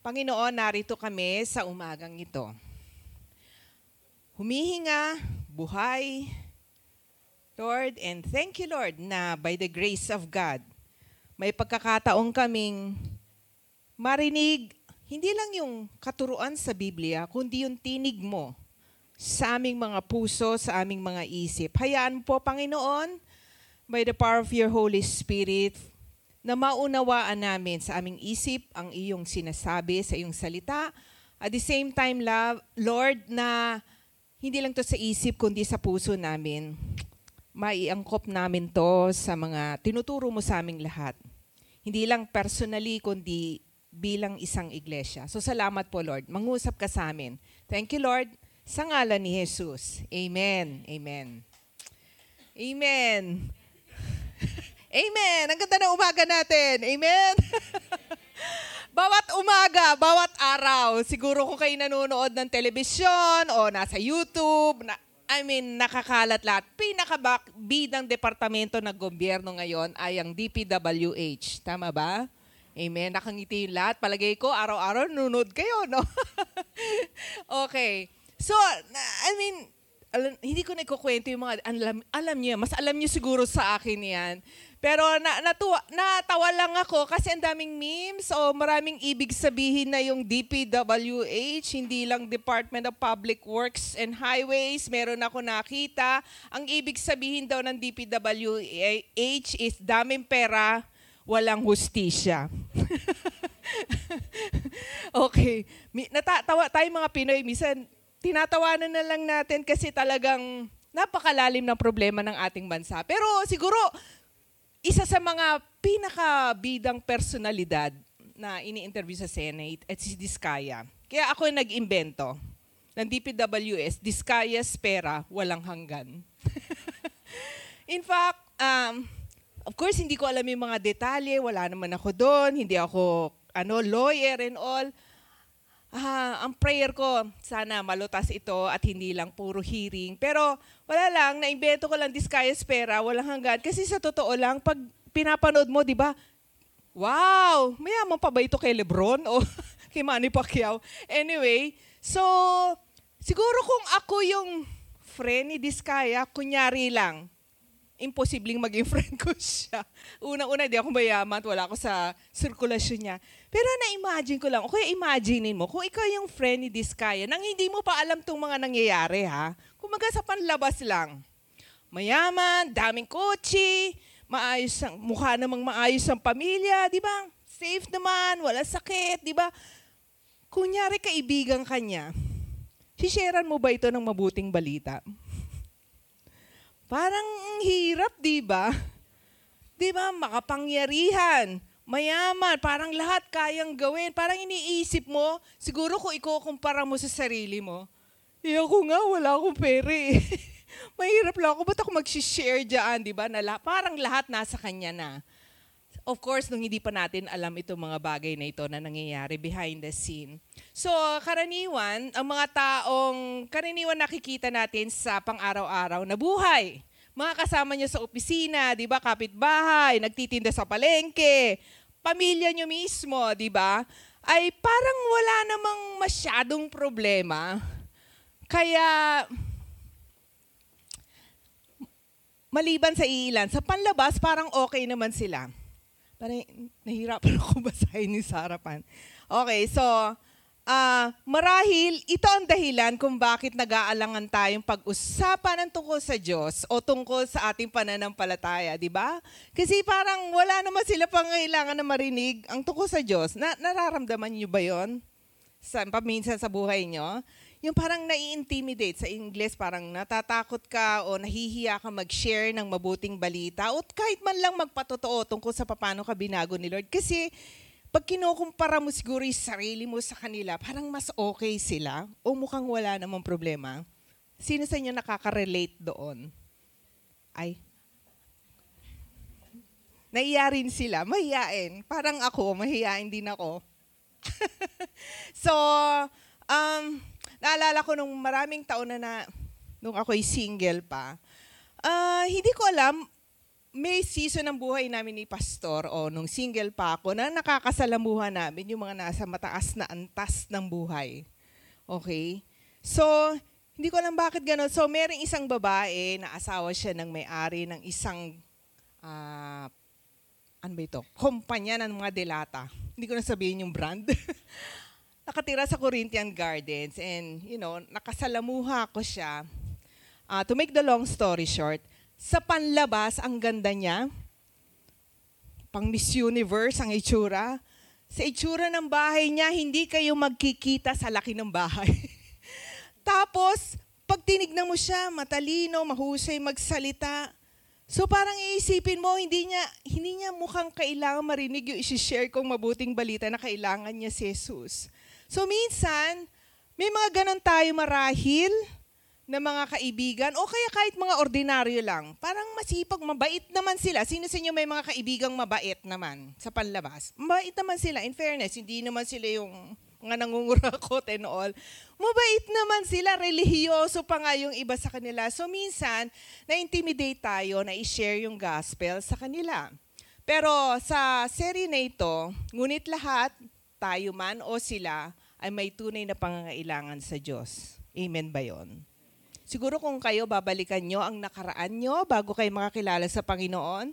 Panginoon, narito kami sa umagang ito. Humihinga, buhay, Lord, and thank you, Lord, na by the grace of God, may pagkakataong kaming marinig hindi lang yung katuruan sa Biblia, kundi yung tinig mo sa aming mga puso, sa aming mga isip. Hayaan po, Panginoon, by the power of your Holy Spirit, na maunawaan namin sa aming isip ang iyong sinasabi sa iyong salita. At the same time, love, Lord, na hindi lang to sa isip, kundi sa puso namin. Maiangkop namin to sa mga tinuturo mo sa aming lahat. Hindi lang personally, kundi bilang isang iglesia. So salamat po, Lord. Mangusap ka sa amin. Thank you, Lord. Sa ngalan ni Jesus. Amen. Amen. Amen. Amen. Ang ganda ng umaga natin. Amen. bawat umaga, bawat araw, siguro kung kayo nanonood ng telebisyon o nasa YouTube, na, I mean, nakakalat lahat. Pinakabidang departamento ng gobyerno ngayon ay ang DPWH. Tama ba? Amen. Nakangiti yung lahat. Palagay ko, araw-araw nunod kayo, no? okay. So, I mean, alam, hindi ko na ikukwento yung mga, alam, alam niyo, mas alam niyo siguro sa akin yan. Pero na, natuwa, natawa lang ako kasi ang daming memes o maraming ibig sabihin na yung DPWH, hindi lang Department of Public Works and Highways. Meron ako nakita. Ang ibig sabihin daw ng DPWH is daming pera, walang hustisya. okay. Natatawa tayo mga Pinoy, minsan tinatawanan na lang natin kasi talagang napakalalim ng problema ng ating bansa. Pero siguro, isa sa mga pinakabidang personalidad na ini-interview sa Senate at si Diskaya. Kaya ako yung nag-imbento ng DPWS, Diskaya Spera, walang hanggan. In fact, um, of course, hindi ko alam yung mga detalye, wala naman ako doon, hindi ako ano, lawyer and all. Ah, ang prayer ko, sana malutas ito at hindi lang puro hearing. Pero wala lang, naimbento ko lang Diskaya Spera, walang hanggan. Kasi sa totoo lang, pag pinapanood mo, di ba, wow, mayaman pa ba ito kay Lebron o kay Manny Pacquiao? Anyway, so, siguro kung ako yung friend ni Diskaya, kunyari lang, imposibleng maging friend ko siya. Unang-una, di ako mayaman, wala ako sa sirkulasyon niya. Pero na-imagine ko lang, okay, imaginein mo, kung ikaw yung friend ni Diskaya, nang hindi mo pa alam tong mga nangyayari, ha? Kumaga sa panlabas lang. Mayaman, daming kotse, maayos ang, mukha namang maayos ang pamilya, di ba? Safe naman, wala sakit, di ba? Kunyari kaibigan kanya, sisharean mo ba ito ng mabuting balita? Parang hirap, di ba? Di ba? Makapangyarihan, mayaman, parang lahat kayang gawin. Parang iniisip mo, siguro kung ikukumpara mo sa sarili mo, eh ako nga, wala akong pere. Mahirap lang ako. Ba't ako mag-share dyan, di ba? Na parang lahat nasa kanya na. Of course, nung hindi pa natin alam itong mga bagay na ito na nangyayari behind the scene. So, karaniwan, ang mga taong karaniwan nakikita natin sa pang-araw-araw na buhay. Mga kasama nyo sa opisina, di ba, kapitbahay, nagtitinda sa palengke, pamilya nyo mismo, di ba, ay parang wala namang masyadong problema. Kaya, maliban sa ilan, sa panlabas, parang okay naman sila. Parang nahirapan ako basahin ni sa harapan. Okay, so, uh, marahil ito ang dahilan kung bakit nag-aalangan tayong pag-usapan ng tungkol sa Diyos o tungkol sa ating pananampalataya, di ba? Kasi parang wala naman sila pangailangan na marinig ang tungkol sa Diyos. Na, nararamdaman niyo ba yon? Sa, paminsan sa buhay niyo? yung parang nai-intimidate sa English, parang natatakot ka o nahihiya ka mag-share ng mabuting balita o kahit man lang magpatotoo tungkol sa paano ka binago ni Lord. Kasi pag kinukumpara mo siguro yung sarili mo sa kanila, parang mas okay sila o mukhang wala namang problema. Sino sa inyo nakaka-relate doon? Ay, naiya rin sila, mahiyain. Parang ako, mahiyain din ako. so, um, naalala ko nung maraming taon na na, nung ako'y single pa, uh, hindi ko alam, may season ng buhay namin ni Pastor o nung single pa ako na nakakasalamuhan namin yung mga nasa mataas na antas ng buhay. Okay? So, hindi ko alam bakit gano'n. So, merong isang babae na asawa siya ng may-ari ng isang, uh, ano ba ito? Kumpanya ng mga delata. Hindi ko na sabihin yung brand. Nakatira sa Corinthian Gardens and, you know, nakasalamuha ko siya. Uh, to make the long story short, sa panlabas, ang ganda niya. Pang Miss Universe ang itsura. Sa itsura ng bahay niya, hindi kayo magkikita sa laki ng bahay. Tapos, pag tinignan mo siya, matalino, mahusay magsalita. So parang iisipin mo, hindi niya, hindi niya mukhang kailangan marinig yung isi-share kong mabuting balita na kailangan niya si Jesus. So minsan, may mga ganon tayo marahil, na mga kaibigan o kaya kahit mga ordinaryo lang. Parang masipag, mabait naman sila. Sino sa inyo may mga kaibigang mabait naman sa panlabas? Mabait naman sila. In fairness, hindi naman sila yung mga nangungurakot and all. Mabait naman sila, relihiyoso pa nga yung iba sa kanila. So minsan, na-intimidate tayo na i-share yung gospel sa kanila. Pero sa serie na ito, ngunit lahat, tayo man o sila, ay may tunay na pangangailangan sa Diyos. Amen ba yon? Siguro kung kayo babalikan nyo ang nakaraan nyo bago kayo makakilala sa Panginoon,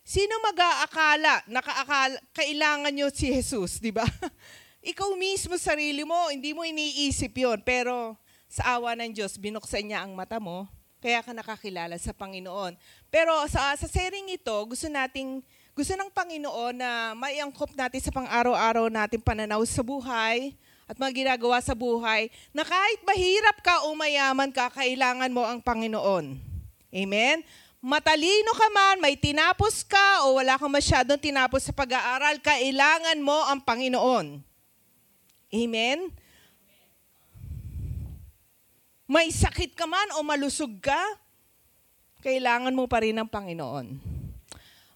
sino mag-aakala, nakaakala, kailangan nyo si Jesus, di ba? Ikaw mismo, sarili mo, hindi mo iniisip yon Pero sa awa ng Diyos, binuksan niya ang mata mo, kaya ka nakakilala sa Panginoon. Pero sa, sa sharing ito, gusto nating gusto ng Panginoon na maiangkop natin sa pang-araw-araw natin pananaw sa buhay, at mga ginagawa sa buhay na kahit mahirap ka o mayaman ka, kailangan mo ang Panginoon. Amen? Matalino ka man, may tinapos ka o wala kang masyadong tinapos sa pag-aaral, kailangan mo ang Panginoon. Amen? May sakit ka man o malusog ka, kailangan mo pa rin ang Panginoon.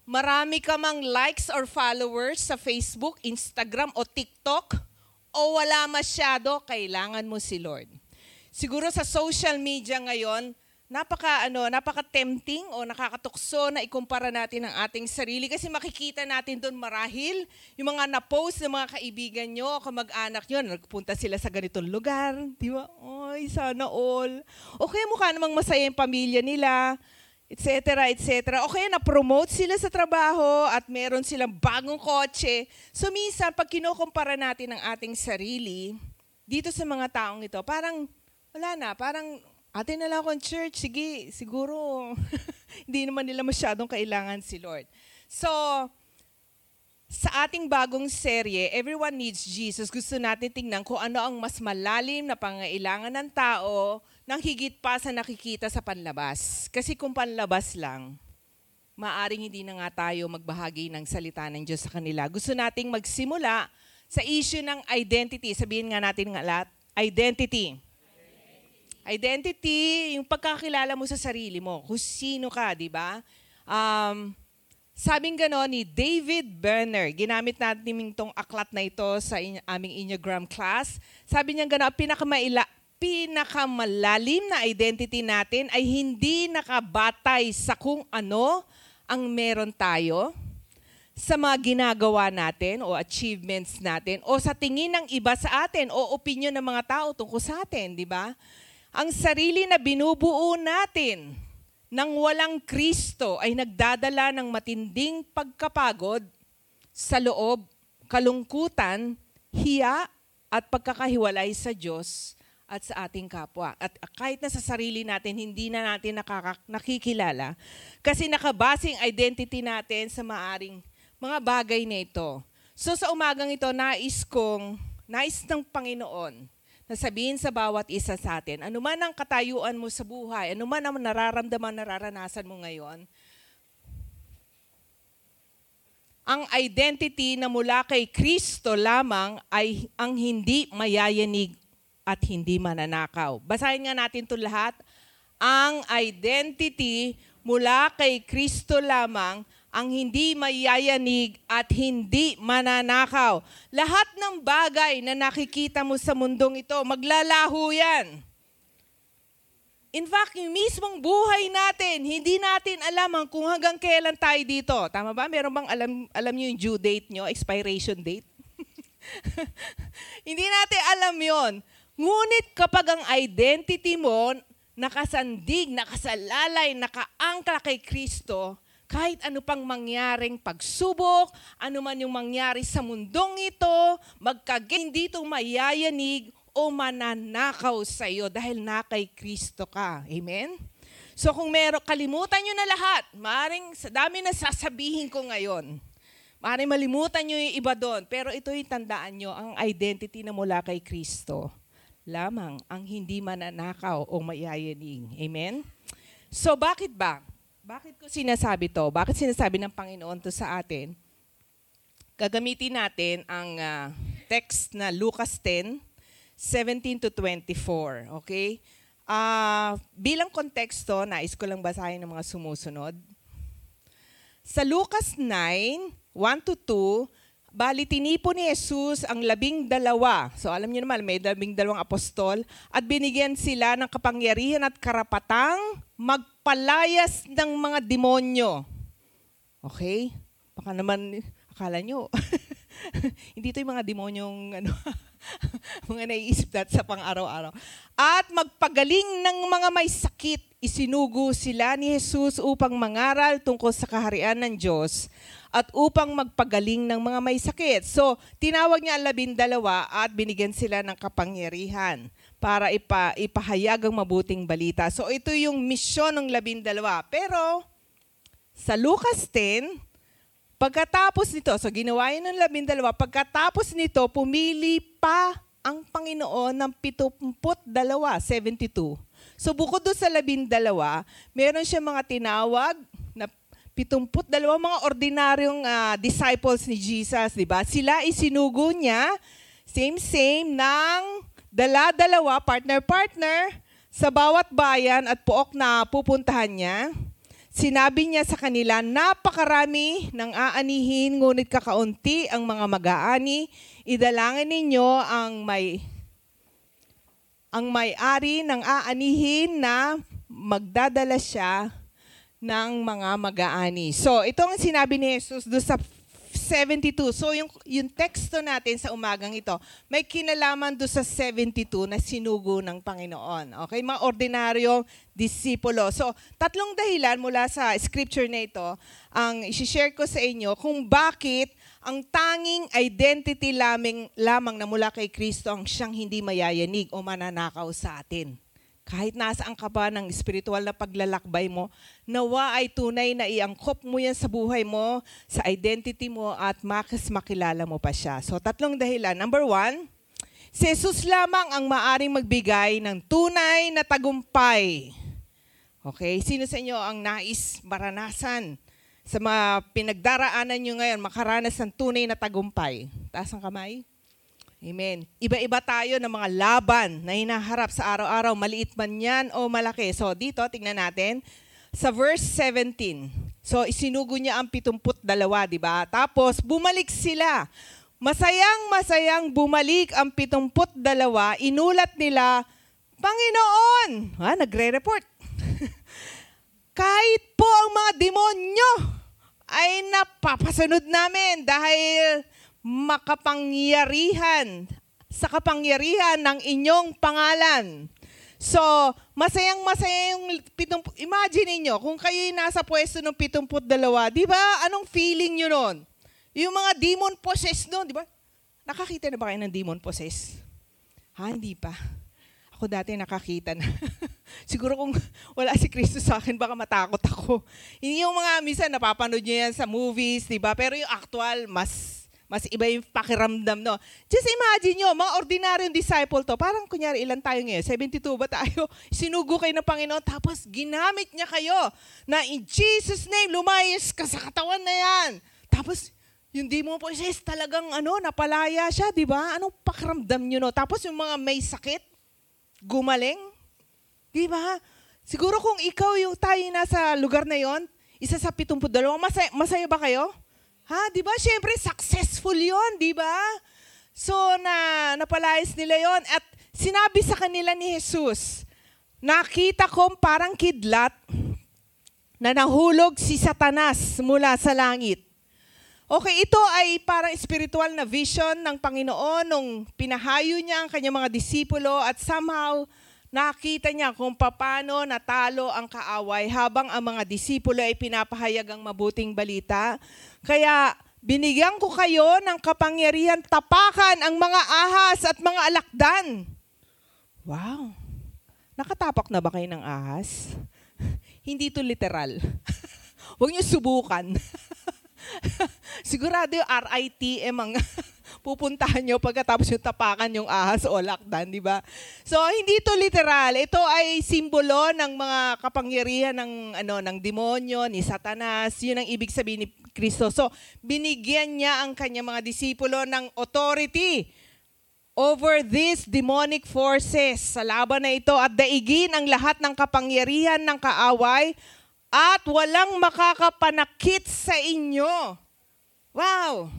Marami ka mang likes or followers sa Facebook, Instagram o TikTok, o wala masyado, kailangan mo si Lord. Siguro sa social media ngayon, napaka ano, napaka tempting o nakakatukso na ikumpara natin ang ating sarili kasi makikita natin doon marahil yung mga na-post ng mga kaibigan nyo o kamag-anak nyo, nagpunta sila sa ganitong lugar, di ba? Ay, sana all. Okay, mukha namang masaya yung pamilya nila etc., etc. O kaya na-promote sila sa trabaho at meron silang bagong kotse. So minsan, pag kinukumpara natin ang ating sarili, dito sa mga taong ito, parang wala na, parang atin na lang akong church, sige, siguro hindi naman nila masyadong kailangan si Lord. So, sa ating bagong serye, Everyone Needs Jesus, gusto natin tingnan kung ano ang mas malalim na pangailangan ng tao nang higit pa sa nakikita sa panlabas. Kasi kung panlabas lang, maaring hindi na nga tayo magbahagi ng salita ng Diyos sa kanila. Gusto nating magsimula sa issue ng identity. Sabihin nga natin nga lahat, identity. Identity, yung pagkakilala mo sa sarili mo, kung sino ka, di ba? Um, Sabing gano'n ni David Berner, ginamit natin itong aklat na ito sa in- aming Enneagram class. Sabi niya gano'n, pinakamaila, pinakamalalim na identity natin ay hindi nakabatay sa kung ano ang meron tayo, sa mga ginagawa natin o achievements natin o sa tingin ng iba sa atin o opinion ng mga tao tungkol sa atin, di ba? Ang sarili na binubuo natin nang walang Kristo ay nagdadala ng matinding pagkapagod sa loob, kalungkutan, hiya at pagkakahiwalay sa Diyos at sa ating kapwa. At kahit na sa sarili natin, hindi na natin nakaka- nakikilala kasi nakabasing identity natin sa maaring mga bagay na ito. So sa umagang ito, nais kong, nais ng Panginoon na sabihin sa bawat isa sa atin, ano man ang katayuan mo sa buhay, ano man ang nararamdaman, nararanasan mo ngayon, ang identity na mula kay Kristo lamang ay ang hindi mayayanig at hindi mananakaw. Basahin nga natin ito lahat. Ang identity mula kay Kristo lamang ang hindi mayayanig at hindi mananakaw. Lahat ng bagay na nakikita mo sa mundong ito, maglalaho yan. In fact, yung mismong buhay natin, hindi natin alam kung hanggang kailan tayo dito. Tama ba? Meron bang alam, alam nyo yung due date nyo, expiration date? hindi natin alam yon. Ngunit kapag ang identity mo nakasandig, nakasalalay, nakaangkla kay Kristo, kahit ano pang mangyaring pagsubok, ano man yung mangyari sa mundong ito, magkaging dito mayayanig o mananakaw sa iyo dahil na kay Kristo ka. Amen? So kung meron, kalimutan nyo na lahat. Maring sa dami na sasabihin ko ngayon. Maring malimutan nyo yung iba doon. Pero ito yung tandaan nyo, ang identity na mula kay Kristo. Lamang ang hindi mananakaw o mayayaning. Amen? So bakit ba? Bakit ko sinasabi to? Bakit sinasabi ng Panginoon to sa atin? Gagamitin natin ang uh, text na Lucas 10, 17 to 24. Okay? Uh, bilang konteksto, nais ko lang basahin ng mga sumusunod. Sa Lucas 9, 1 to 2, bali tinipo ni Jesus ang labing dalawa. So alam niyo naman, may labing dalawang apostol. At binigyan sila ng kapangyarihan at karapatang magpalayas ng mga demonyo. Okay? Baka naman, akala nyo, hindi to yung mga demonyong ano, mga naiisip natin sa pang-araw-araw. At magpagaling ng mga may sakit, isinugo sila ni Jesus upang mangaral tungkol sa kaharian ng Diyos at upang magpagaling ng mga may sakit. So, tinawag niya ang labindalawa at binigyan sila ng kapangyarihan para ipa, ipahayag ang mabuting balita. So, ito yung misyon ng labindalawa. Pero, sa Lucas 10, Pagkatapos nito, so ginawa yun ng labindalawa, pagkatapos nito, pumili pa ang Panginoon ng 72, 72. So bukod doon sa labindalawa, meron siya mga tinawag na 72 mga ordinaryong uh, disciples ni Jesus, di ba? Sila isinugo niya, same-same, ng dala-dalawa, partner-partner, sa bawat bayan at pook na pupuntahan niya Sinabi niya sa kanila, napakarami ng aanihin, ngunit kakaunti ang mga mag-aani. Idalangin ninyo ang may ang may-ari ng aanihin na magdadala siya ng mga mag-aani. So, ito ang sinabi ni Jesus do sa 72. So yung, yung teksto natin sa umagang ito, may kinalaman do sa 72 na sinugo ng Panginoon. Okay, mga ordinaryong disipulo. So tatlong dahilan mula sa scripture na ito ang i-share ko sa inyo kung bakit ang tanging identity lamang, lamang na mula kay Kristo ang siyang hindi mayayanig o mananakaw sa atin kahit nasaan ka ba ng spiritual na paglalakbay mo, nawa ay tunay na iangkop mo yan sa buhay mo, sa identity mo, at makas makilala mo pa siya. So, tatlong dahilan. Number one, si Jesus lamang ang maaring magbigay ng tunay na tagumpay. Okay? Sino sa inyo ang nais maranasan sa mga pinagdaraanan nyo ngayon, makaranas ng tunay na tagumpay? Taas ang kamay. Amen. Iba-iba tayo ng mga laban na hinaharap sa araw-araw, maliit man yan o malaki. So dito, tingnan natin, sa verse 17. So isinugo niya ang 72, di ba? Tapos bumalik sila. Masayang masayang bumalik ang 72, inulat nila, Panginoon! Ha, nagre-report. Kahit po ang mga demonyo ay napapasunod namin dahil makapangyarihan sa kapangyarihan ng inyong pangalan. So, masayang masaya yung pitong, imagine niyo kung kayo nasa pwesto ng 72, di ba? Anong feeling niyo noon? Yung mga demon possessed noon, di ba? Nakakita na ba kayo ng demon possessed? Ha, hindi pa. Ako dati nakakita na. Siguro kung wala si Kristo sa akin, baka matakot ako. Yung mga, minsan napapanood niyo yan sa movies, di ba? Pero yung actual, mas mas iba yung pakiramdam, no? Just imagine nyo, mga ordinaryong disciple to. Parang kunyari, ilan tayo ngayon? 72 ba tayo? Sinugo kayo ng Panginoon, tapos ginamit niya kayo na in Jesus' name, lumayas ka sa katawan na yan. Tapos, yung demon possess talagang ano, napalaya siya, di ba? Anong pakiramdam nyo, no? Tapos yung mga may sakit, gumaling, di ba? Siguro kung ikaw yung tayo nasa lugar na yon, isa sa 72, masaya, masaya ba kayo? Ha, 'di ba? Syempre successful 'yon, 'di ba? So na napalayas nila 'yon at sinabi sa kanila ni Jesus, nakita ko parang kidlat na nahulog si Satanas mula sa langit. Okay, ito ay parang spiritual na vision ng Panginoon nung pinahayo niya ang kanyang mga disipulo at somehow nakita niya kung paano natalo ang kaaway habang ang mga disipulo ay pinapahayag ang mabuting balita. Kaya binigyan ko kayo ng kapangyarihan tapakan ang mga ahas at mga alakdan. Wow! Nakatapak na ba kayo ng ahas? Hindi to literal. Huwag niyo subukan. Sigurado yung RITM ang pupuntahan nyo pagkatapos yung tapakan yung ahas o lakdan, di ba? So, hindi ito literal. Ito ay simbolo ng mga kapangyarihan ng, ano, ng demonyo, ni Satanas. Yun ang ibig sabihin ni Kristo. So, binigyan niya ang kanyang mga disipulo ng authority over these demonic forces. Sa laban na ito at daigin ang lahat ng kapangyarihan ng kaaway at walang makakapanakit sa inyo. Wow!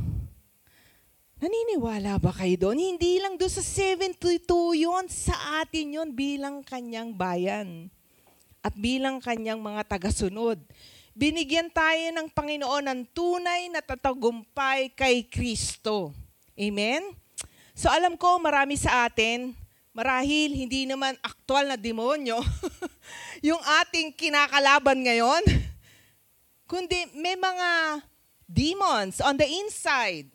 Naniniwala ba kayo doon? Hindi lang doon sa 72 yon sa atin yon bilang kanyang bayan at bilang kanyang mga tagasunod. Binigyan tayo ng Panginoon ng tunay na tatagumpay kay Kristo. Amen? So alam ko marami sa atin, marahil hindi naman aktual na demonyo yung ating kinakalaban ngayon, kundi may mga demons on the inside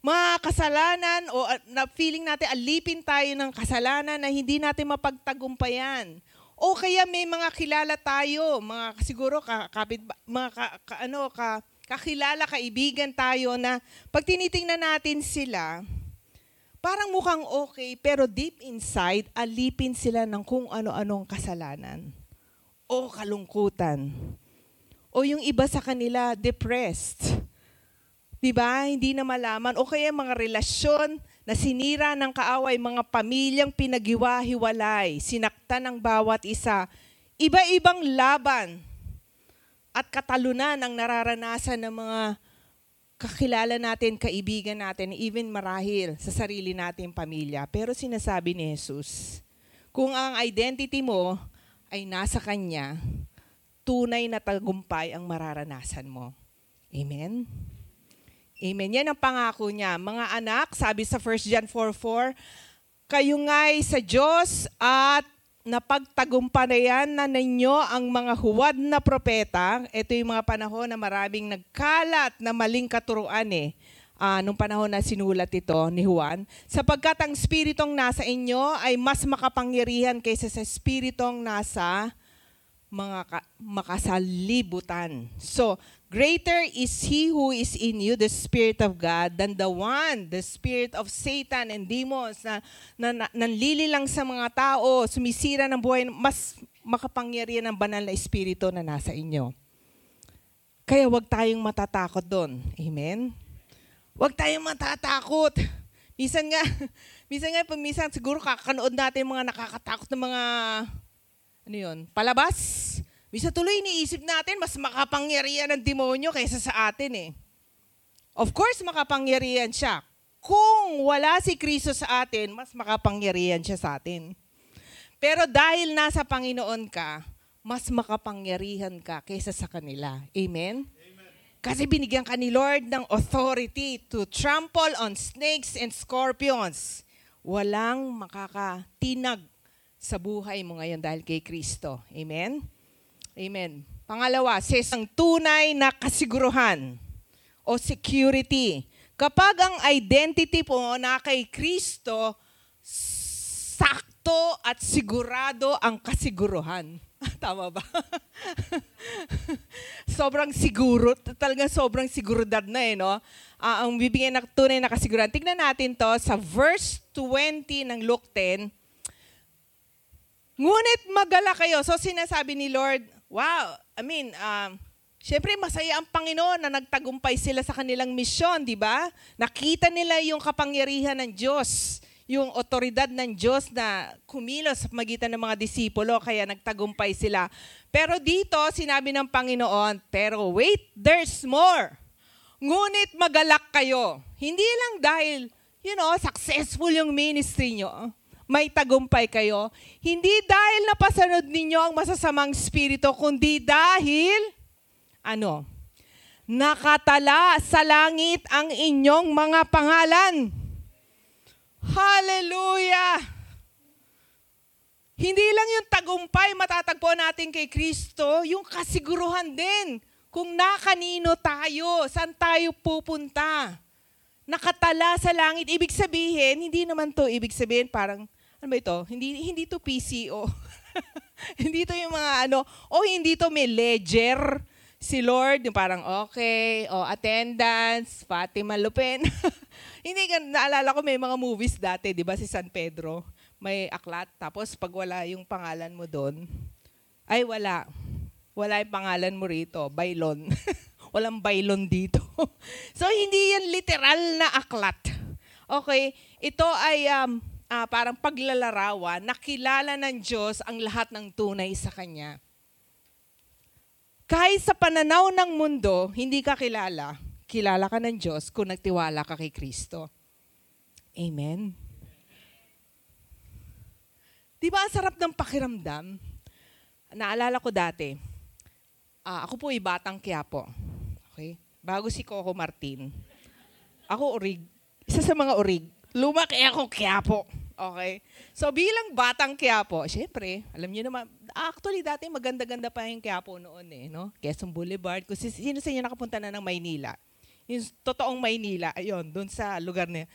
mga kasalanan o na feeling natin alipin tayo ng kasalanan na hindi natin mapagtagumpayan. O kaya may mga kilala tayo, mga siguro ka, kapit, mga ka, ka, ano, ka, kakilala, kaibigan tayo na pag tinitingnan natin sila, parang mukhang okay, pero deep inside, alipin sila ng kung ano-anong kasalanan o kalungkutan. O yung iba sa kanila, depressed 'Di ba? Hindi na malaman o kaya mga relasyon na sinira ng kaaway, mga pamilyang pinaghiwa-hiwalay, sinaktan ng bawat isa, iba-ibang laban at katalunan ang nararanasan ng mga kakilala natin, kaibigan natin, even marahil sa sarili nating pamilya. Pero sinasabi ni Jesus, kung ang identity mo ay nasa Kanya, tunay na tagumpay ang mararanasan mo. Amen? Amen. Yan ang pangako niya. Mga anak, sabi sa 1 John 4.4, kayo nga'y sa Diyos at napagtagumpayan na ninyo ang mga huwad na propeta. Ito yung mga panahon na maraming nagkalat na maling katuruan eh. Uh, nung panahon na sinulat ito ni Juan, sapagkat ang spiritong nasa inyo ay mas makapangyarihan kaysa sa spiritong nasa mga ka- makasalibutan. So, Greater is He who is in you, the Spirit of God, than the one, the spirit of Satan and demons na, na, na nanlililang sa mga tao, sumisira ng buhay, mas makapangyarihan ng banal na Espiritu na nasa inyo. Kaya wag tayong matatakot doon. Amen? Wag tayong matatakot. Minsan nga, minsan nga, pag minsan siguro kakanood natin mga nakakatakot na mga, ano yun, palabas Misa tuloy iniisip natin, mas makapangyarihan ng demonyo kaysa sa atin eh. Of course, makapangyarihan siya. Kung wala si Kristo sa atin, mas makapangyarihan siya sa atin. Pero dahil nasa Panginoon ka, mas makapangyarihan ka kaysa sa kanila. Amen? Kasi binigyan ka ni Lord ng authority to trample on snakes and scorpions. Walang makakatinag sa buhay mo ngayon dahil kay Kristo. Amen? Amen. Pangalawa, says ang tunay na kasiguruhan o security. Kapag ang identity po na kay Kristo, sakto at sigurado ang kasiguruhan. Tama ba? sobrang siguro, talaga sobrang siguridad na eh, no? Uh, ang bibigyan ng tunay na kasiguran. Tignan natin to sa verse 20 ng Luke 10. Ngunit magala kayo. So sinasabi ni Lord, wow, I mean, um, Siyempre, masaya ang Panginoon na nagtagumpay sila sa kanilang misyon, di ba? Nakita nila yung kapangyarihan ng Diyos, yung otoridad ng Diyos na kumilos sa magitan ng mga disipulo, kaya nagtagumpay sila. Pero dito, sinabi ng Panginoon, pero wait, there's more. Ngunit magalak kayo. Hindi lang dahil, you know, successful yung ministry nyo. may tagumpay kayo, hindi dahil napasanod ninyo ang masasamang spirito, kundi dahil, ano, nakatala sa langit ang inyong mga pangalan. Hallelujah! Hindi lang yung tagumpay matatagpo natin kay Kristo, yung kasiguruhan din kung nakanino tayo, saan tayo pupunta. Nakatala sa langit. Ibig sabihin, hindi naman to ibig sabihin parang, ano ba ito? Hindi, hindi to PCO. hindi to yung mga ano, o hindi to may ledger si Lord, yung parang okay, o attendance, Fatima Lupin. Hindi, naalala ko may mga movies dati, di ba, si San Pedro, may aklat, tapos pag wala yung pangalan mo doon, ay wala, wala yung pangalan mo rito, bailon. Walang bailon dito. so, hindi yan literal na aklat. Okay, ito ay um, uh, parang paglalarawan, nakilala ng Diyos ang lahat ng tunay sa Kanya. Kahit sa pananaw ng mundo, hindi ka kilala, kilala ka ng Diyos kung nagtiwala ka kay Kristo. Amen. Di ba ang sarap ng pakiramdam? Naalala ko dati, uh, ako po ay batang Quiapo. Okay? Bago si Coco Martin. Ako orig. Isa sa mga orig. Lumaki ako Quiapo. Okay? So bilang batang Quiapo, syempre, alam niyo naman, actually dati maganda-ganda pa yung Quiapo noon eh, no? Quezon Boulevard. Kung sino sa inyo nakapunta na ng Maynila? Yung totoong Maynila, ayun, doon sa lugar na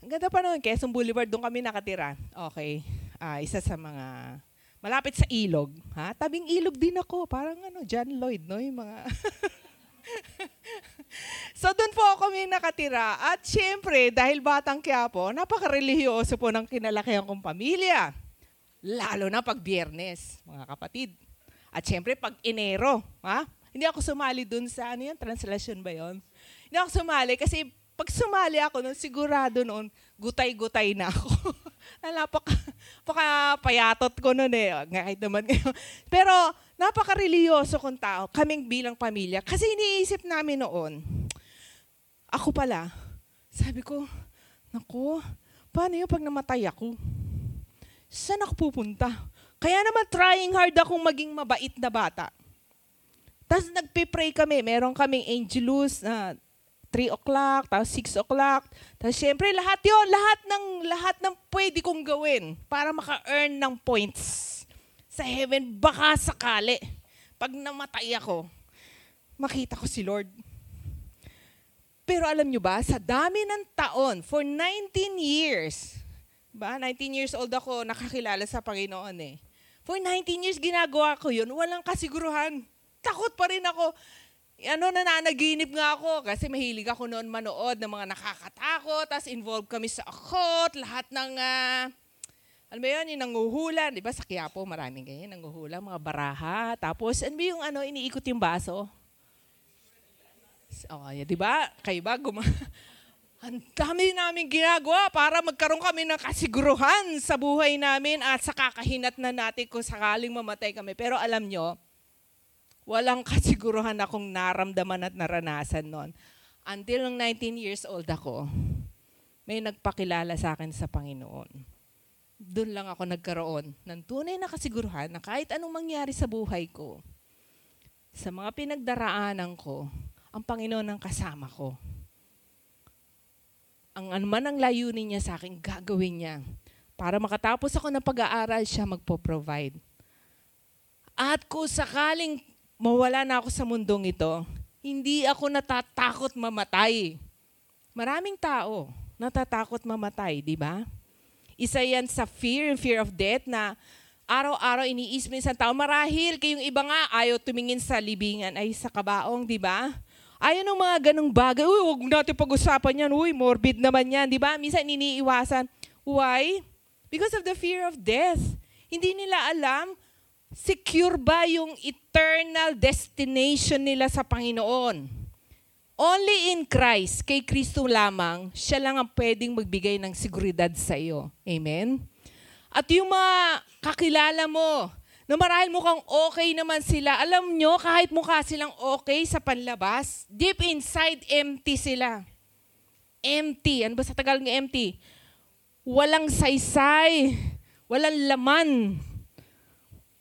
Ang ganda pa noon, Quezon Boulevard, doon kami nakatira. Okay. Uh, isa sa mga malapit sa ilog. Ha? Tabing ilog din ako. Parang ano, John Lloyd, no? Yung mga... so doon po kami nakatira. At syempre, dahil batang Quiapo, napaka-religyoso po ng kinalakihan kong pamilya. Lalo na pag biyernes, mga kapatid. At syempre, pag Enero, ha? Hindi ako sumali doon sa, ano yan, translation ba yon? Hindi ako sumali kasi pag sumali ako noon, sigurado noon, gutay-gutay na ako. Napaka, napaka payatot ko noon eh. Kahit naman ngayon. Pero napaka-religyoso kong tao, kaming bilang pamilya. Kasi iniisip namin noon, ako pala, sabi ko, naku, paano yung pag namatay ako? Saan ako pupunta? Kaya naman trying hard akong maging mabait na bata. Tapos nagpe-pray kami. Meron kaming angelus na uh, 3 o'clock, tapos 6 o'clock. Tapos syempre lahat yon lahat ng, lahat ng pwede kong gawin para maka-earn ng points sa heaven, baka sakali, pag namatay ako, makita ko si Lord. Pero alam nyo ba, sa dami ng taon, for 19 years, ba, 19 years old ako, nakakilala sa Panginoon eh. For 19 years, ginagawa ko yun, walang kasiguruhan. Takot pa rin ako. Ano, nananaginip nga ako kasi mahilig ako noon manood ng mga nakakatakot, tapos involved kami sa occult, lahat ng uh, ano ba yun, yung nanguhula, di ba sa Quiapo, maraming ganyan, nanguhula, mga baraha. Tapos, ano ba yung ano, iniikot yung baso? Okay, di ba? Kayo ba, guma... Ang dami namin ginagawa para magkaroon kami ng kasiguruhan sa buhay namin at sa kakahinat na natin kung sakaling mamatay kami. Pero alam nyo, walang kasiguruhan akong naramdaman at naranasan noon. Until ng 19 years old ako, may nagpakilala sa akin sa Panginoon doon lang ako nagkaroon ng tunay na kasiguruhan na kahit anong mangyari sa buhay ko, sa mga pinagdaraanan ko, ang Panginoon ang kasama ko. Ang anuman ang layunin niya sa akin, gagawin niya. Para makatapos ako ng pag-aaral, siya magpo-provide. At kung sakaling mawala na ako sa mundong ito, hindi ako natatakot mamatay. Maraming tao natatakot mamatay, di ba? Isa yan sa fear, fear of death na araw-araw iniisip ng isang tao. Marahil kayong iba nga ayaw tumingin sa libingan ay sa kabaong, di ba? Ayaw ng mga ganong bagay. Uy, huwag natin pag-usapan yan. Uy, morbid naman yan. Di ba? Minsan iniiwasan. Why? Because of the fear of death. Hindi nila alam secure ba yung eternal destination nila sa Panginoon. Only in Christ, kay Kristo lamang, siya lang ang pwedeng magbigay ng seguridad sa iyo. Amen? At yung mga kakilala mo, na marahil mukhang okay naman sila, alam nyo, kahit mukha silang okay sa panlabas, deep inside, empty sila. Empty. Ano ba sa Tagalog ng empty? walang saysay, walang laman.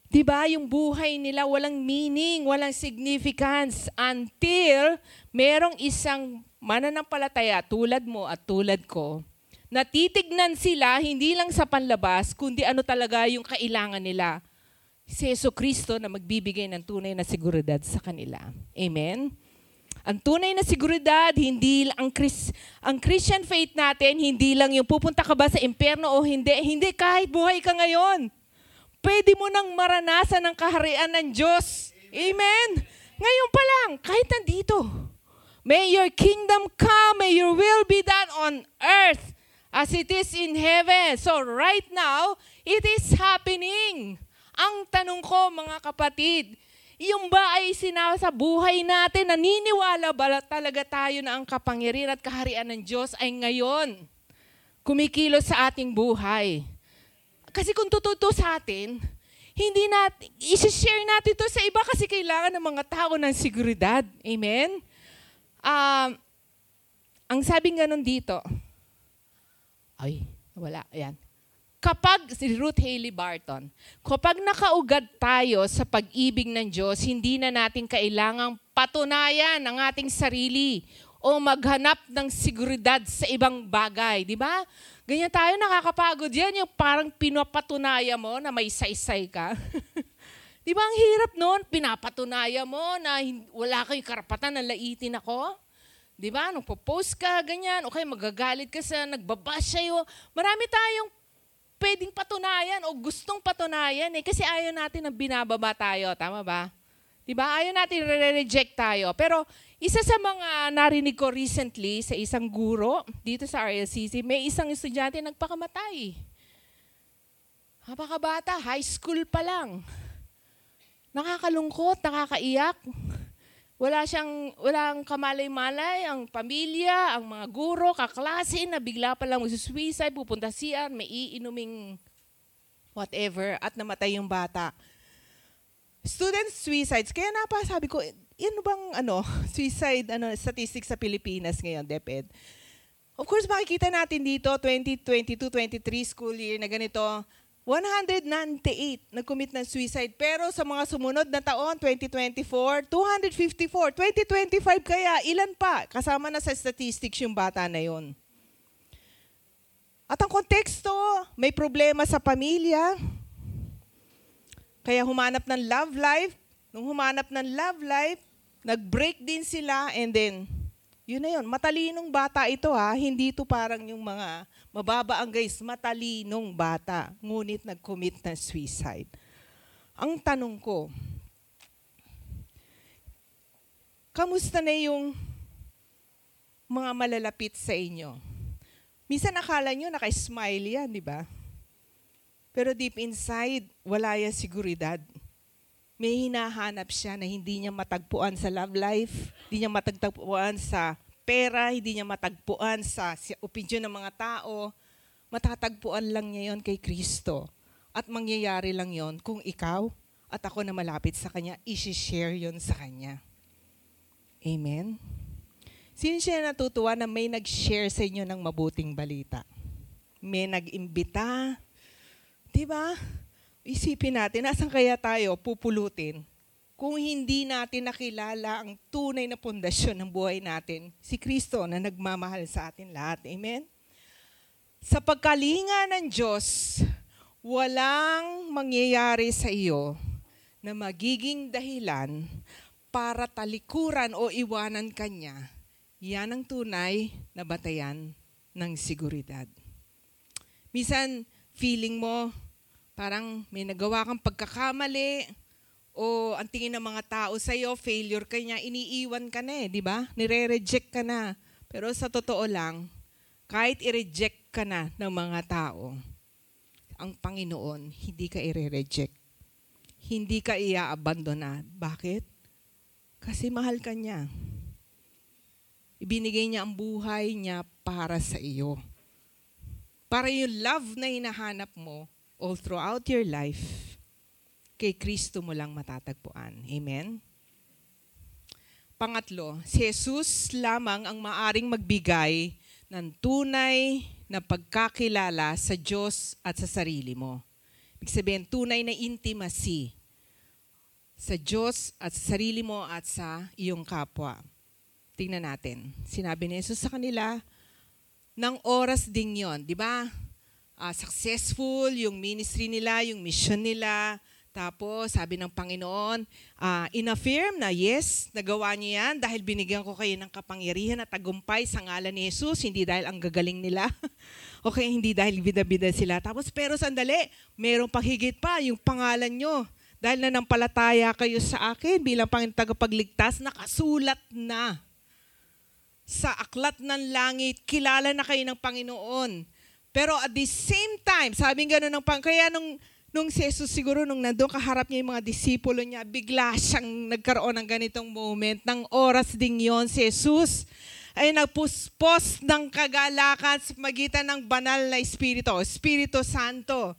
'Di ba? Yung buhay nila walang meaning, walang significance until merong isang mananampalataya tulad mo at tulad ko natitignan sila hindi lang sa panlabas, kundi ano talaga yung kailangan nila. Si Yeso Kristo na magbibigay ng tunay na seguridad sa kanila. Amen? Ang tunay na seguridad, hindi ang, Chris, ang Christian faith natin, hindi lang yung pupunta ka ba sa impyerno o hindi. Hindi, kahit buhay ka ngayon. Pwede mo nang maranasan ang kaharian ng Diyos. Amen? Ngayon pa lang, kahit nandito. May your kingdom come, may your will be done on earth as it is in heaven. So right now, it is happening. Ang tanong ko mga kapatid, yung ba ay sinasa buhay natin, naniniwala ba talaga tayo na ang kapangyarihan at kaharian ng Diyos ay ngayon kumikilos sa ating buhay? Kasi kung tututo sa atin, hindi natin, isi-share natin to sa iba kasi kailangan ng mga tao ng seguridad. Amen? Um, ang sabing ganun dito, ay, wala. Ayan. Kapag, si Ruth Haley Barton, kapag nakaugad tayo sa pag-ibig ng Diyos, hindi na natin kailangang patunayan ang ating sarili o maghanap ng seguridad sa ibang bagay. Di ba? Ganyan tayo, nakakapagod yan. Yung parang pinapatunayan mo na may saysay ka. Di ba ang hirap noon? Pinapatunayan mo na wala kayong karapatan na laitin ako. Di ba? Nung post ka, ganyan. Okay, magagalit ka sa nagbabash sa'yo. Marami tayong pwedeng patunayan o gustong patunayan eh. Kasi ayaw natin na binababa tayo. Tama ba? Di ba? Ayaw natin re-reject tayo. Pero isa sa mga narinig ko recently sa isang guro dito sa RLCC, may isang estudyante nagpakamatay. Napakabata, high school pa lang. Nakakalungkot, nakakaiyak. Wala siyang, walang kamalay-malay, ang pamilya, ang mga guro, kaklase na bigla pa lang magsusuicide, pupunta siya, may iinuming whatever, at namatay yung bata. Student suicides, kaya napasabi ko, yan bang ano, suicide ano, statistics sa Pilipinas ngayon, DepEd? Of course, makikita natin dito, 2022-23 school year na ganito, 198 nag-commit ng suicide. Pero sa mga sumunod na taon, 2024, 254. 2025 kaya, ilan pa? Kasama na sa statistics yung bata na yon. At ang konteksto, may problema sa pamilya. Kaya humanap ng love life. Nung humanap ng love life, nag-break din sila and then, yun na yun. Matalinong bata ito ha. Hindi ito parang yung mga Mababa ang guys, matalinong bata, ngunit nag-commit ng suicide. Ang tanong ko, kamusta na yung mga malalapit sa inyo? Minsan akala nyo naka-smile yan, di ba? Pero deep inside, wala yan siguridad. May hinahanap siya na hindi niya matagpuan sa love life, hindi niya matagpuan sa pera, hindi niya matagpuan sa opinion ng mga tao, matatagpuan lang niya yon kay Kristo. At mangyayari lang yon kung ikaw at ako na malapit sa Kanya, isi-share yon sa Kanya. Amen? Sino siya natutuwa na may nag-share sa inyo ng mabuting balita? May nag-imbita? Di ba? Isipin natin, nasan kaya tayo pupulutin kung hindi natin nakilala ang tunay na pundasyon ng buhay natin, si Kristo na nagmamahal sa atin lahat. Amen? Sa pagkalinga ng Diyos, walang mangyayari sa iyo na magiging dahilan para talikuran o iwanan kanya. Yan ang tunay na batayan ng seguridad. Misan, feeling mo, parang may nagawa kang pagkakamali, o ang tingin ng mga tao sa iyo, failure ka niya, iniiwan ka na eh, di ba? Nire-reject ka na. Pero sa totoo lang, kahit i-reject ka na ng mga tao, ang Panginoon, hindi ka i-reject. Hindi ka iaabandona. Bakit? Kasi mahal ka niya. Ibinigay niya ang buhay niya para sa iyo. Para yung love na hinahanap mo all throughout your life, kay Kristo mo lang matatagpuan. Amen? Pangatlo, si Jesus lamang ang maaring magbigay ng tunay na pagkakilala sa Diyos at sa sarili mo. Ibig sabihin, tunay na intimacy sa Diyos at sa sarili mo at sa iyong kapwa. Tingnan natin. Sinabi ni Jesus sa kanila, ng oras ding yon, di ba? Uh, successful yung ministry nila, yung mission nila. Tapos, sabi ng Panginoon, uh, in-affirm na yes, nagawa niyo yan dahil binigyan ko kayo ng kapangyarihan at tagumpay sa ngalan ni Jesus, hindi dahil ang gagaling nila. okay, hindi dahil bida-bida sila. Tapos, pero sandali, merong paghigit pa, yung pangalan nyo. Dahil nanampalataya kayo sa akin bilang Panginoon tagapagligtas, nakasulat na sa aklat ng langit, kilala na kayo ng Panginoon. Pero at the same time, sabi nga ng Pang, kaya nung, nung si Jesus siguro nung nandun kaharap niya yung mga disipulo niya, bigla siyang nagkaroon ng ganitong moment. Ng oras ding yon si Jesus ay nagpuspos ng kagalakan sa magitan ng banal na Espiritu, Espiritu Santo.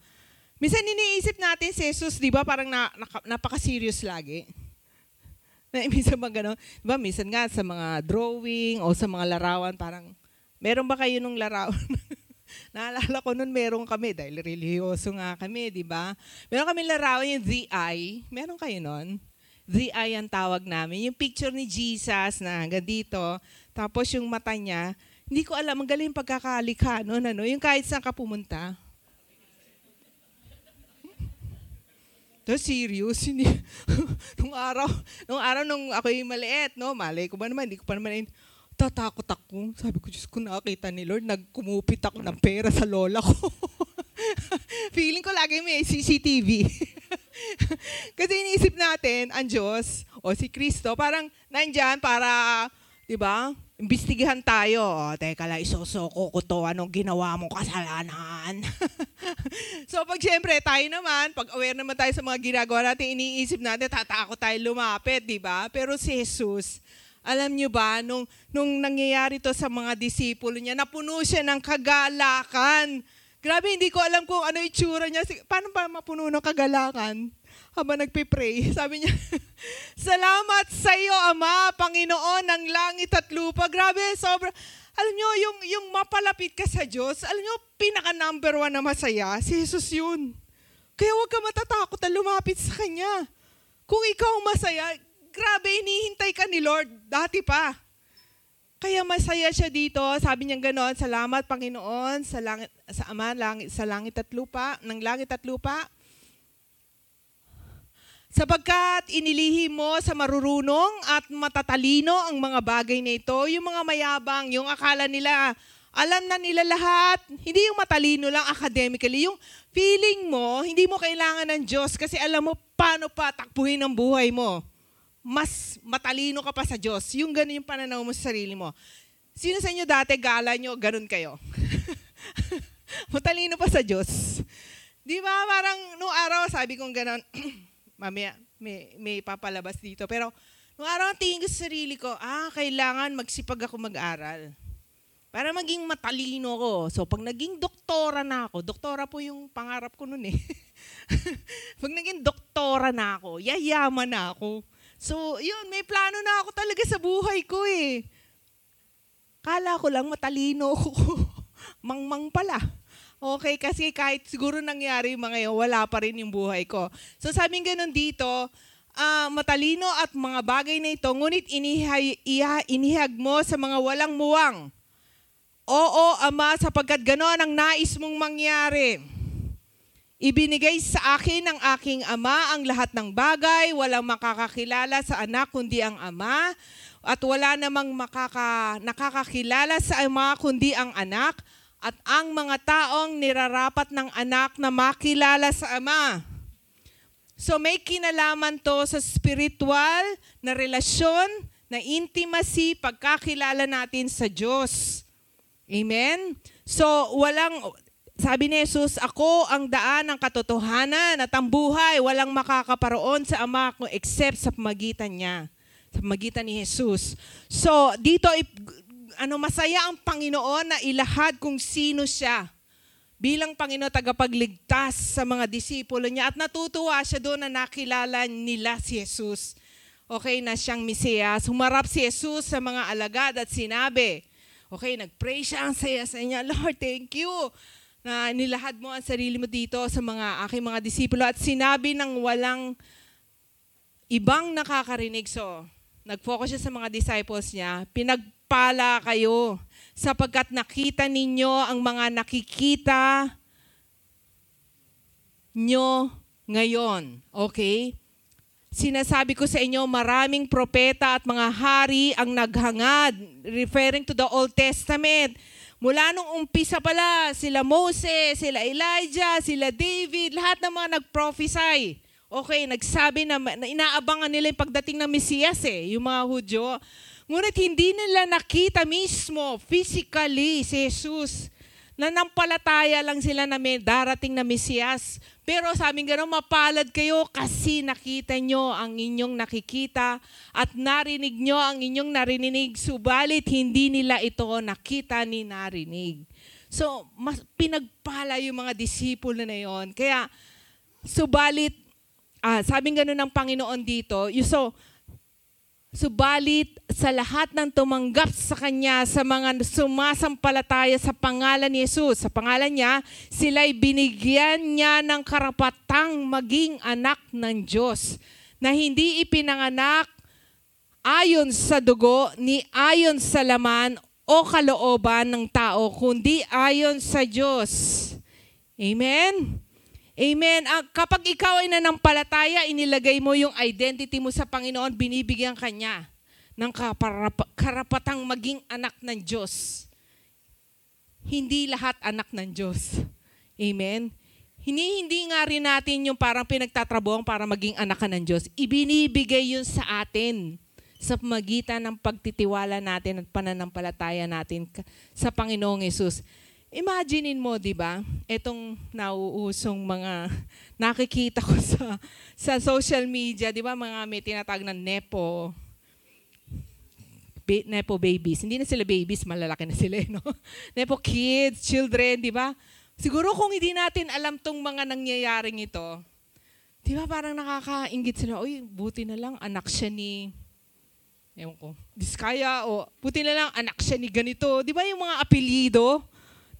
Minsan iniisip natin si Jesus, di ba, parang na, na, napaka-serious lagi. Na minsan ba gano'n? Diba, minsan nga sa mga drawing o sa mga larawan, parang, meron ba kayo nung larawan? Naalala ko noon meron kami dahil religyoso nga kami, di ba? Meron kami larawan yung Eye. Meron kayo noon? Eye ang tawag namin. Yung picture ni Jesus na hanggang dito, tapos yung mata niya, hindi ko alam, ang galing pagkakalikha noon, ano, yung kahit saan ka pumunta, No, serious. Hindi. nung araw, nung araw nung ako yung maliit, no, malay ko ba naman, hindi ko pa naman, tatakot ako. Sabi ko, Diyos ko, nakakita ni Lord, nagkumupit ako ng pera sa lola ko. Feeling ko lagi may CCTV. Kasi iniisip natin, ang Diyos, o si Kristo, parang nandyan para, di ba, imbestigahan tayo. O, teka lang, isosoko ko to. Anong ginawa mong kasalanan? so, pag syempre, tayo naman, pag aware naman tayo sa mga ginagawa natin, iniisip natin, tatakot tayo lumapit, di ba? Pero si Jesus, alam niyo ba, nung, nung nangyayari to sa mga disipulo niya, napuno siya ng kagalakan. Grabe, hindi ko alam kung ano itsura niya. Paano pa mapuno ng kagalakan? habang nagpipray. Sabi niya, Salamat sa iyo, Ama, Panginoon ng langit at lupa. Grabe, sobra. Alam niyo, yung, yung mapalapit ka sa Diyos, alam niyo, pinaka number one na masaya, si Jesus yun. Kaya huwag ka matatakot na lumapit sa Kanya. Kung ikaw masaya, grabe, inihintay ka ni Lord, dati pa. Kaya masaya siya dito. Sabi niya ganoon, salamat Panginoon sa langit sa Ama langit sa langit at lupa, ng langit at lupa Sapagkat inilihim mo sa marurunong at matatalino ang mga bagay na ito, yung mga mayabang, yung akala nila, alam na nila lahat, hindi yung matalino lang academically, yung feeling mo, hindi mo kailangan ng Diyos kasi alam mo paano pa takbuhin ang buhay mo. Mas matalino ka pa sa Diyos. Yung ganun yung pananaw mo sa sarili mo. Sino sa inyo dati gala nyo, ganun kayo? matalino pa sa Diyos. Di ba? Parang nung araw, sabi kong ganun, mamaya may, may papalabas dito. Pero nung araw tingin ko sa sarili ko, ah, kailangan magsipag ako mag-aral. Para maging matalino ko. So pag naging doktora na ako, doktora po yung pangarap ko noon eh. pag naging doktora na ako, yayaman na ako. So yun, may plano na ako talaga sa buhay ko eh. Kala ko lang matalino ko. Mangmang pala. Okay, kasi kahit siguro nangyari mga yun, wala pa rin yung buhay ko. So sabi ganun dito, uh, matalino at mga bagay na ito, ngunit inihay, iha, inihag mo sa mga walang muwang. Oo, Ama, sapagkat gano'n ang nais mong mangyari. Ibinigay sa akin ng aking ama ang lahat ng bagay, walang makakakilala sa anak kundi ang ama, at wala namang makaka, nakakakilala sa ama kundi ang anak, at ang mga taong nirarapat ng anak na makilala sa Ama. So may kinalaman to sa spiritual na relasyon, na intimacy, pagkakilala natin sa Diyos. Amen? So walang, sabi ni Jesus, ako ang daan ng katotohanan at ang buhay, walang makakaparoon sa Ama ko except sa pamagitan niya sa magitan ni Jesus. So, dito ano masaya ang Panginoon na ilahad kung sino siya bilang Panginoon tagapagligtas sa mga disipulo niya at natutuwa siya doon na nakilala nila si Jesus. Okay na siyang Mesiyas. Humarap si Jesus sa mga alagad at sinabi, Okay, nag-pray siya, ang saya sa niya. Lord, thank you na nilahad mo ang sarili mo dito sa mga aking mga disipulo at sinabi ng walang ibang nakakarinig. So, nag-focus siya sa mga disciples niya. Pinagpala kayo sapagkat nakita ninyo ang mga nakikita nyo ngayon. Okay? Sinasabi ko sa inyo, maraming propeta at mga hari ang naghangad, referring to the Old Testament. Mula nung umpisa pala, sila Moses, sila Elijah, sila David, lahat ng mga nag-prophesy. Okay, nagsabi na, na inaabangan nila yung pagdating ng Mesiyas eh, yung mga Hudyo. Ngunit hindi nila nakita mismo, physically, si Jesus. Nanampalataya lang sila na may darating na Mesiyas. Pero sabi gano'n, mapalad kayo kasi nakita nyo ang inyong nakikita at narinig nyo ang inyong narinig, subalit hindi nila ito nakita ni narinig. So, mas pinagpala yung mga disipulo na yon. Kaya, subalit, ah, sabi gano'n ng Panginoon dito, so, Subalit sa lahat ng tumanggap sa Kanya, sa mga sumasampalataya sa pangalan ni Jesus, sa pangalan niya, sila'y binigyan niya ng karapatang maging anak ng Diyos na hindi ipinanganak ayon sa dugo, ni ayon sa laman o kalooban ng tao, kundi ayon sa Diyos. Amen? Amen. Uh, kapag ikaw ay nanampalataya, inilagay mo yung identity mo sa Panginoon, binibigyan ka niya ng karapatang maging anak ng Diyos. Hindi lahat anak ng Diyos. Amen. Hindi, hindi nga rin natin yung parang pinagtatrabuhan para maging anak ka ng Diyos. Ibinibigay yun sa atin sa magitan ng pagtitiwala natin at pananampalataya natin sa Panginoong Yesus. Imaginein mo, 'di ba? Etong nauusong mga nakikita ko sa sa social media, 'di ba? Mga may tinatag na nepo Be, nepo babies. Hindi na sila babies, malalaki na sila, eh, no? nepo kids, children, 'di ba? Siguro kung hindi natin alam tong mga nangyayaring ito, 'di ba parang nakakaingit sila, "Uy, buti na lang anak siya ni Ewan ko, Diskaya o buti na lang anak siya ni ganito. Di ba yung mga apelido?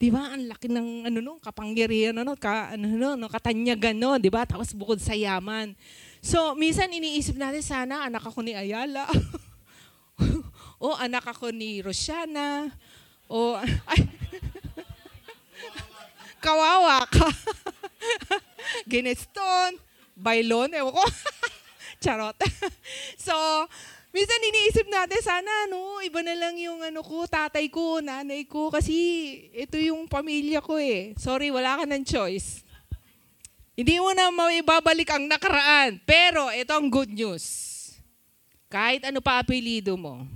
Di ba? Ang laki ng ano no, kapangyarihan ano, ka, ano no, katanyagan no, di ba? Tapos bukod sa yaman. So, minsan iniisip natin sana anak ako ni Ayala. o anak ako ni Rosiana. O kawawa ka. Gineston, bailon, ewan ko. Charot. so, Minsan iniisip natin, sana no, iba na lang yung ano ko, tatay ko, nanay ko, kasi ito yung pamilya ko eh. Sorry, wala ka ng choice. Hindi mo na maibabalik ang nakaraan. Pero ito ang good news. Kahit ano pa apelido mo,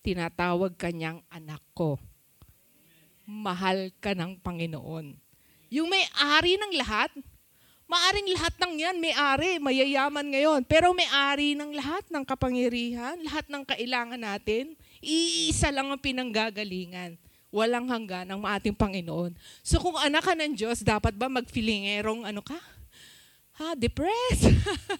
tinatawag kanyang anak ko. Mahal ka ng Panginoon. Yung may-ari ng lahat, Maaring lahat ng yan may-ari, mayayaman ngayon. Pero may-ari ng lahat ng kapangyarihan, lahat ng kailangan natin, iisa lang ang pinanggagalingan. Walang hanggan ang ating Panginoon. So kung anak ka ng Diyos, dapat ba magfilingerong ano ka? Ha, depressed.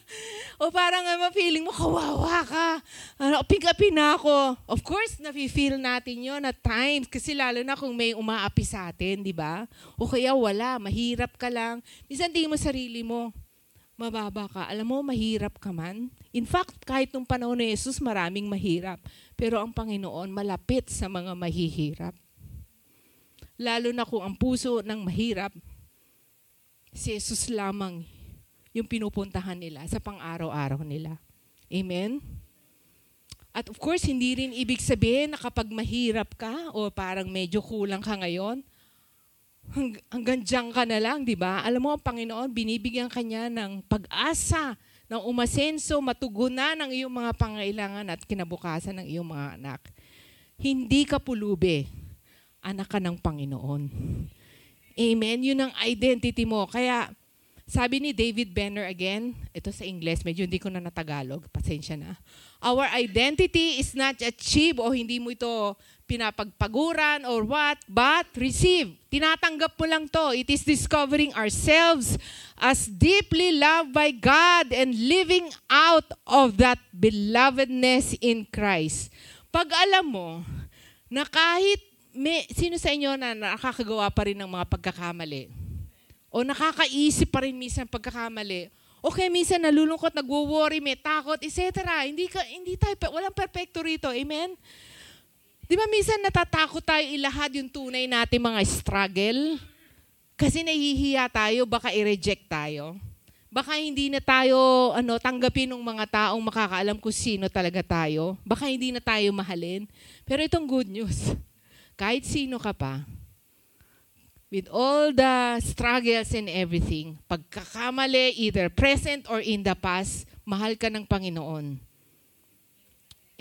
o parang uh, feeling mo, kawawa ka. Ano, pick-upin na ako. Of course, nafe-feel natin yon at times. Kasi lalo na kung may umaapi sa atin, di ba? O kaya wala, mahirap ka lang. Minsan tingin mo sarili mo, mababa ka. Alam mo, mahirap ka man. In fact, kahit nung panahon ni Jesus, maraming mahirap. Pero ang Panginoon, malapit sa mga mahihirap. Lalo na kung ang puso ng mahirap, si Jesus lamang yung pinupuntahan nila sa pang-araw-araw nila. Amen? At of course, hindi rin ibig sabihin na kapag mahirap ka o parang medyo kulang ka ngayon, hanggang dyan ka na lang, di ba? Alam mo, ang Panginoon, binibigyan ka niya ng pag-asa, ng umasenso, matugunan ng iyong mga pangailangan at kinabukasan ng iyong mga anak. Hindi ka pulube, anak ka ng Panginoon. Amen? Yun ang identity mo. Kaya, sabi ni David Benner again, ito sa English, medyo hindi ko na natagalog, pasensya na. Our identity is not achieved o hindi mo ito pinapagpaguran or what, but receive. Tinatanggap mo lang to. It is discovering ourselves as deeply loved by God and living out of that belovedness in Christ. Pag alam mo na kahit may, sino sa inyo na nakakagawa pa rin ng mga pagkakamali? O nakakaisip pa rin minsan pagkakamali? Okay, minsan nalulungkot, nagwo-worry, may takot, etc. Hindi, ka, hindi tayo, walang perfecto rito. Amen? Di ba minsan natatakot tayo ilahad yung tunay natin mga struggle? Kasi nahihiya tayo, baka i-reject tayo. Baka hindi na tayo ano, tanggapin ng mga taong makakaalam kung sino talaga tayo. Baka hindi na tayo mahalin. Pero itong good news, kahit sino ka pa, with all the struggles and everything, pagkakamali, either present or in the past, mahal ka ng Panginoon.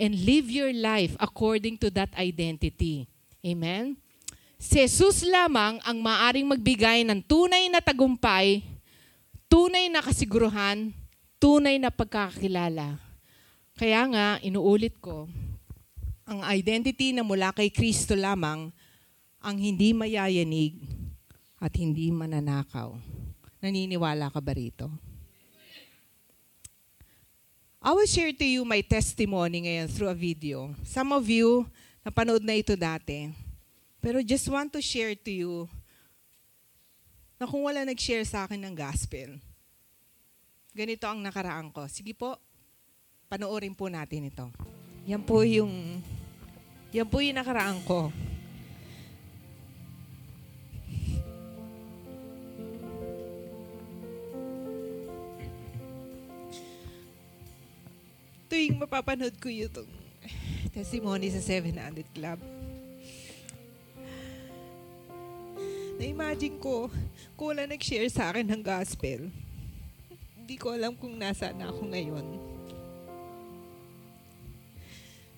And live your life according to that identity. Amen? Si Jesus lamang ang maaring magbigay ng tunay na tagumpay, tunay na kasiguruhan, tunay na pagkakilala. Kaya nga, inuulit ko, ang identity na mula kay Kristo lamang ang hindi mayayanig at hindi mananakaw. Naniniwala ka ba rito? I will share to you my testimony ngayon through a video. Some of you, napanood na ito dati. Pero just want to share to you na kung wala nag-share sa akin ng gospel, ganito ang nakaraan ko. Sige po, panoorin po natin ito. Yan po yung, yan po yung nakaraan ko. Tuwing mapapanood ko yung testimony sa 700 Club, na-imagine ko, kung wala nag-share sa akin ng gospel, hindi ko alam kung nasa na ako ngayon.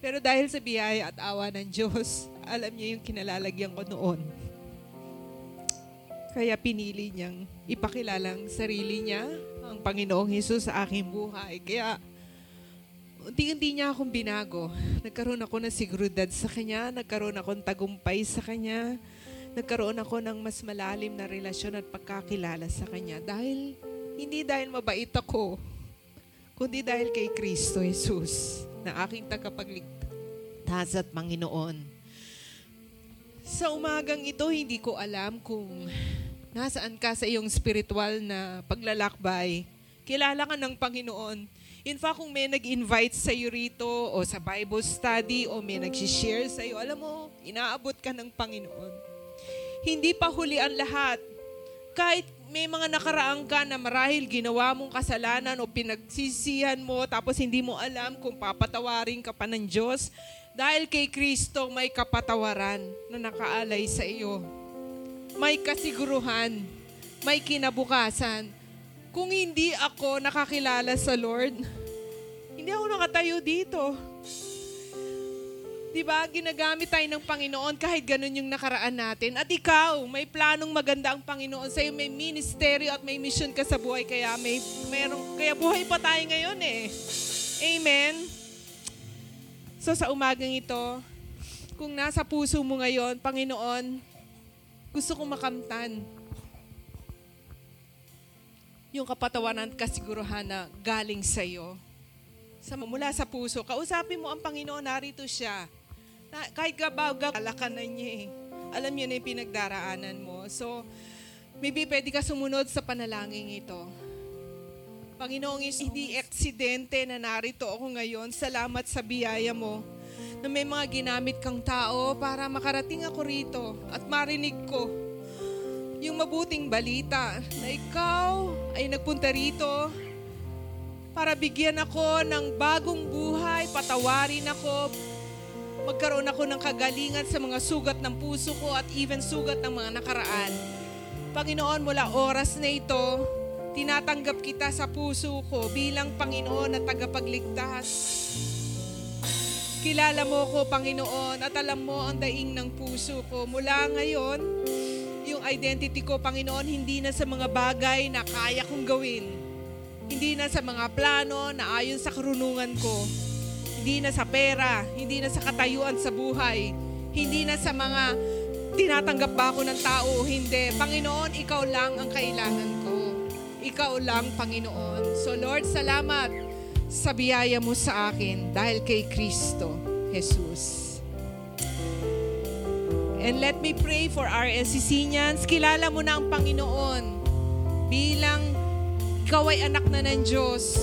Pero dahil sa biyaya at awa ng Diyos, alam niya yung kinalalagyan ko noon. Kaya pinili niyang ipakilala ang sarili niya, ang Panginoong Hesus sa aking buhay. Kaya unti-unti niya akong binago. Nagkaroon ako ng seguridad sa Kanya, nagkaroon ako ng tagumpay sa Kanya, nagkaroon ako ng mas malalim na relasyon at pagkakilala sa Kanya. Dahil, hindi dahil mabait ako, kundi dahil kay Kristo Jesus na aking tagapagligtas at Panginoon. Sa umagang ito, hindi ko alam kung nasaan ka sa iyong spiritual na paglalakbay. Kilala ka ng Panginoon In fact, kung may nag-invite sa iyo rito o sa Bible study o may nag-share sa iyo, alam mo, inaabot ka ng Panginoon. Hindi pa huli ang lahat. Kahit may mga nakaraang ka na marahil ginawa mong kasalanan o pinagsisihan mo tapos hindi mo alam kung papatawarin ka pa ng Diyos, dahil kay Kristo may kapatawaran na nakaalay sa iyo. May kasiguruhan, may kinabukasan, kung hindi ako nakakilala sa Lord, hindi ako nakatayo dito. Di ba? Ginagamit tayo ng Panginoon kahit ganun yung nakaraan natin. At ikaw, may planong maganda ang Panginoon sa'yo. May ministeryo at may mission ka sa buhay. Kaya, may, merong, kaya buhay pa tayo ngayon eh. Amen? So sa umagang ito, kung nasa puso mo ngayon, Panginoon, gusto kong makamtan yung kapatawanan at kasiguruhan na galing sa iyo. Sa mula sa puso, kausapin mo ang Panginoon, narito siya. Na, kahit gabaga, alakanan niya eh. Alam niya na yung pinagdaraanan mo. So, maybe pwede ka sumunod sa panalangin ito. Panginoong hindi aksidente na narito ako ngayon. Salamat sa biyaya mo na may mga ginamit kang tao para makarating ako rito at marinig ko yung mabuting balita na ikaw ay nagpunta rito para bigyan ako ng bagong buhay, patawarin ako, magkaroon ako ng kagalingan sa mga sugat ng puso ko at even sugat ng mga nakaraan. Panginoon, mula oras na ito, tinatanggap kita sa puso ko bilang Panginoon na tagapagligtas. Kilala mo ko, Panginoon, at alam mo ang daing ng puso ko. Mula ngayon, yung identity ko, Panginoon, hindi na sa mga bagay na kaya kong gawin. Hindi na sa mga plano na ayon sa karunungan ko. Hindi na sa pera, hindi na sa katayuan sa buhay. Hindi na sa mga tinatanggap ba ako ng tao, hindi. Panginoon, ikaw lang ang kailangan ko. Ikaw lang, Panginoon. So Lord, salamat sa biyaya mo sa akin dahil kay Kristo Jesus. And let me pray for our LCCnians. Kilala mo na ang Panginoon bilang ikaw ay anak na ng Diyos.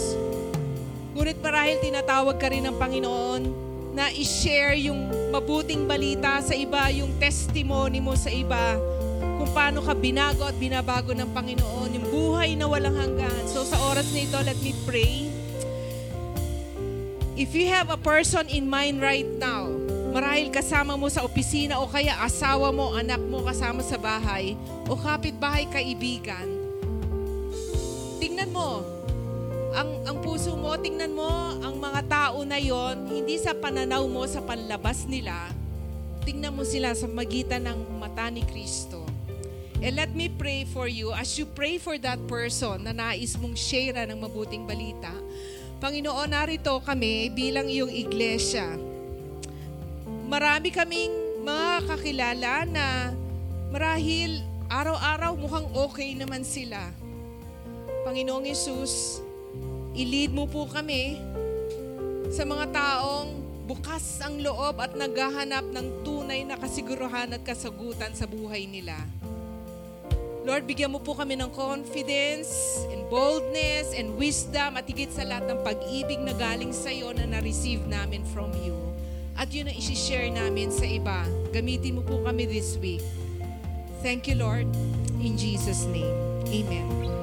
Ngunit marahil tinatawag ka rin ng Panginoon na i-share yung mabuting balita sa iba, yung testimony mo sa iba, kung paano ka binago at binabago ng Panginoon, yung buhay na walang hanggan. So sa oras na ito, let me pray. If you have a person in mind right now, marahil kasama mo sa opisina o kaya asawa mo, anak mo kasama sa bahay o kapitbahay kaibigan, tingnan mo, ang, ang puso mo, tingnan mo ang mga tao na yon, hindi sa pananaw mo, sa panlabas nila, tingnan mo sila sa magitan ng mata ni Kristo. And let me pray for you as you pray for that person na nais mong share ng mabuting balita. Panginoon, narito kami bilang iyong iglesia. Marami kaming mga kakilala na marahil araw-araw mukhang okay naman sila. Panginoong Yesus, i-lead mo po kami sa mga taong bukas ang loob at naghahanap ng tunay na kasiguruhan at kasagutan sa buhay nila. Lord, bigyan mo po kami ng confidence and boldness and wisdom at higit sa lahat ng pag-ibig na galing sa iyo na na-receive namin from you. At yun ang isi-share namin sa iba. Gamitin mo po kami this week. Thank you, Lord. In Jesus' name. Amen.